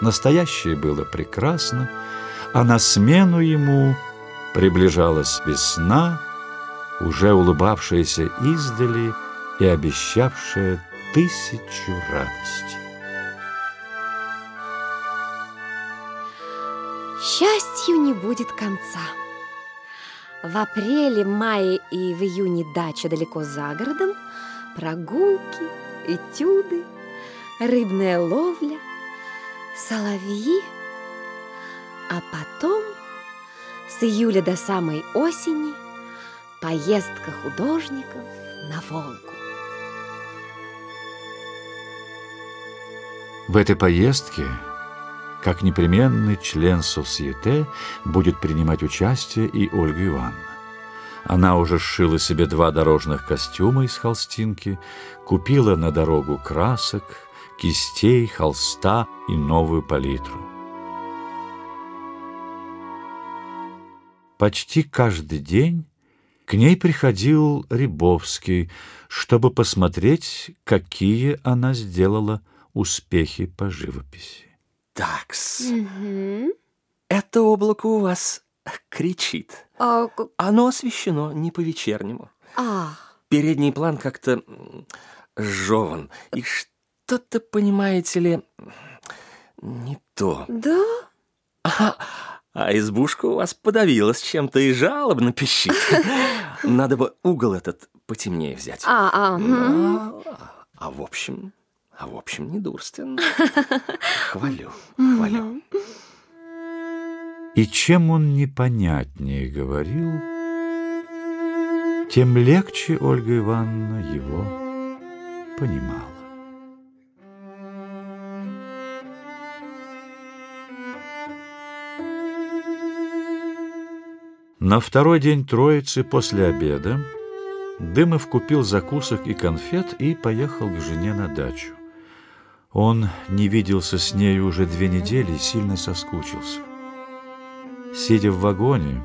Настоящее было прекрасно, а на смену ему приближалась весна, уже улыбавшаяся издали и обещавшая тысячу радостей. Счастью не будет конца. В апреле, мае и в июне дача далеко за городом, прогулки, этюды, рыбная ловля, соловьи, а потом с июля до самой осени поездка художников на Волгу. В этой поездке, как непременный член Сосьете, будет принимать участие и Ольга Ивановна. Она уже сшила себе два дорожных костюма из холстинки, купила на дорогу красок, кистей, холста и новую палитру. Почти каждый день к ней приходил Рябовский, чтобы посмотреть, какие она сделала успехи по живописи. Такс. Угу. Это облако у вас кричит. А, Оно освещено не по-вечернему. а, Передний план как-то м, жеван. И что-то, понимаете ли, не то. да? А, а избушка у вас подавилась чем-то и жалобно пищит. Надо бы угол этот потемнее взять. А, а. А, а в общем, а в общем, недурственно. Хвалю, хвалю. И чем он непонятнее говорил, тем легче Ольга Ивановна его понимала. На второй день Троицы после обеда Дымов купил закусок и конфет и поехал к жене на дачу. Он не виделся с нею уже две недели и сильно соскучился. Сидя в вагоне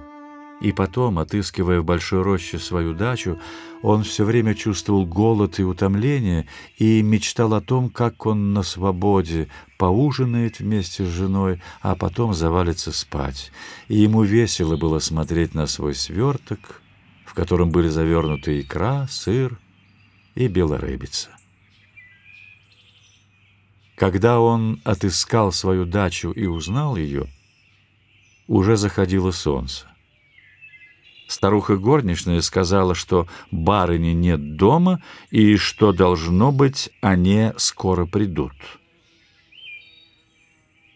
и потом, отыскивая в большой роще свою дачу, он все время чувствовал голод и утомление и мечтал о том, как он на свободе поужинает вместе с женой, а потом завалится спать. И ему весело было смотреть на свой сверток, в котором были завернуты икра, сыр и белорыбица. Когда он отыскал свою дачу и узнал ее, уже заходило солнце. Старуха горничная сказала, что барыни нет дома и что, должно быть, они скоро придут.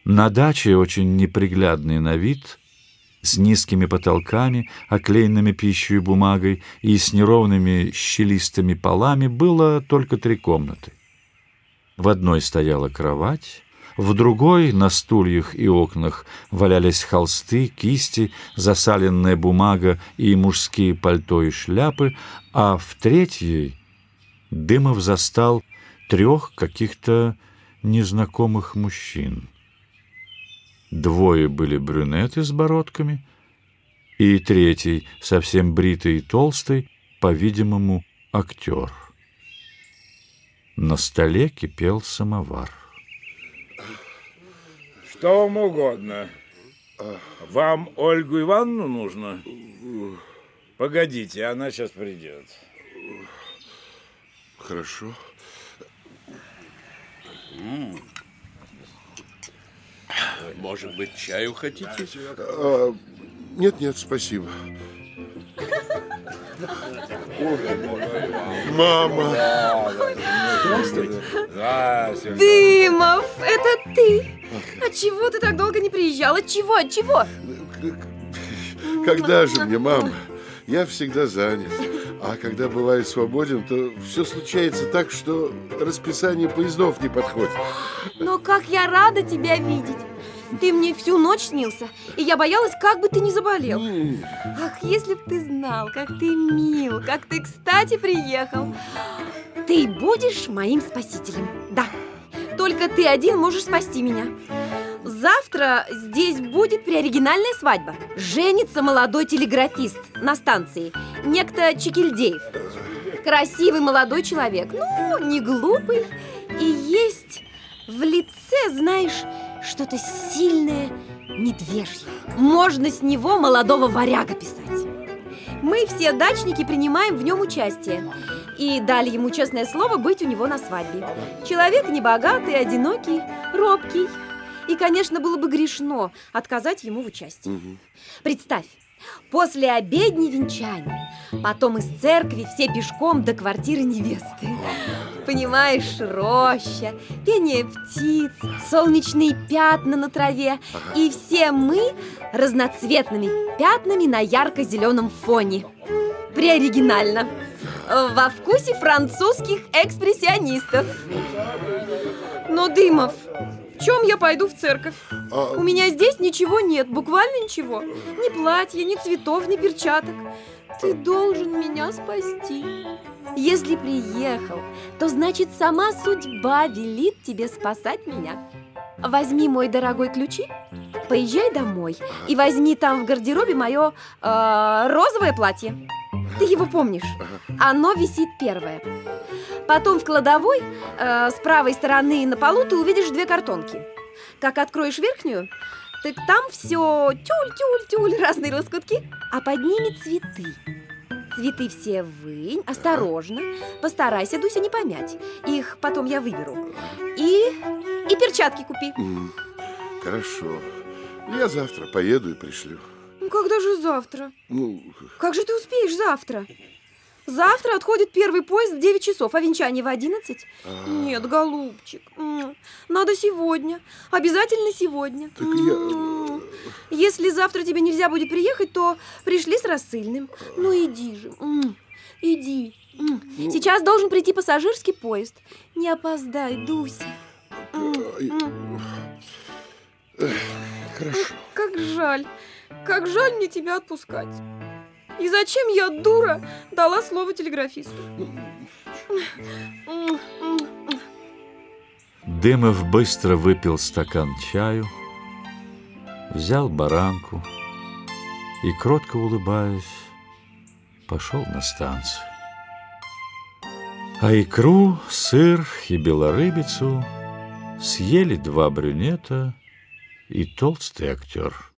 На даче, очень неприглядный на вид, с низкими потолками, оклеенными пищей и бумагой и с неровными щелистыми полами, было только три комнаты. В одной стояла кровать, в другой на стульях и окнах валялись холсты, кисти, засаленная бумага и мужские пальто и шляпы, а в третьей Дымов застал трех каких-то незнакомых мужчин. Двое были брюнеты с бородками, и третий, совсем бритый и толстый, по-видимому, актер. На столе кипел самовар. Что вам угодно? Вам Ольгу Ивановну нужно? Погодите, она сейчас придет. Хорошо. Может быть, чаю хотите? А, нет, нет, спасибо. Мама, Здравствуйте. Дымов, это ты! А чего ты так долго не приезжал? От чего? От чего? когда же мне, мама? Я всегда занят. А когда бываю свободен, то все случается так, что расписание поездов не подходит. Но как я рада тебя видеть! Ты мне всю ночь снился, и я боялась, как бы ты не заболел. Ах, если б ты знал, как ты мил, как ты кстати приехал. Ты будешь моим спасителем, да. Только ты один можешь спасти меня. Завтра здесь будет приоригинальная свадьба. Женится молодой телеграфист на станции, некто Чекильдеев. Красивый молодой человек, ну, не глупый. И есть в лице, знаешь, что-то сильное, медвежье. Можно с него молодого варяга писать. Мы все дачники принимаем в нем участие и дали ему честное слово быть у него на свадьбе. Человек небогатый, одинокий, робкий. И, конечно, было бы грешно отказать ему в участии. Представь, после обедни венчания, потом из церкви все пешком до квартиры невесты. Понимаешь, роща, пение птиц, солнечные пятна на траве. И все мы разноцветными пятнами на ярко-зеленом фоне. Приоригинально. Во вкусе французских экспрессионистов. Но, Дымов, в чем я пойду в церковь? А, У меня здесь ничего нет, буквально ничего. Ни платья, ни цветов, ни перчаток. Ты должен меня спасти. Если приехал, то значит сама судьба велит тебе спасать меня. Возьми мой дорогой ключи, поезжай домой и возьми там в гардеробе мое э, розовое платье. Ты его помнишь? Оно висит первое. Потом в кладовой э, с правой стороны на полу ты увидишь две картонки. Как откроешь верхнюю, так там все тюль-тюль-тюль, разные лоскутки, а под ними цветы. Цветы все вынь, осторожно, постарайся, Дуся, не помять. Их потом я выберу. И, и перчатки купи. хорошо. Я завтра поеду и пришлю. Ну, когда же завтра? Ну, Как же ты успеешь завтра? Завтра отходит первый поезд в 9 часов, а венчание в 11? Нет, голубчик, надо сегодня, обязательно сегодня. Так я- М, Если завтра тебе нельзя будет приехать, то пришли с рассыльным. Ну иди же, иди. М, Сейчас должен прийти пассажирский поезд. Не опоздай, Дуся. Хорошо. Как жаль, как жаль мне тебя отпускать. И зачем я, дура, дала слово телеграфисту? Дымов быстро выпил стакан чаю, взял баранку и, кротко улыбаясь, пошел на станцию. А икру, сыр и белорыбицу съели два брюнета и толстый актер.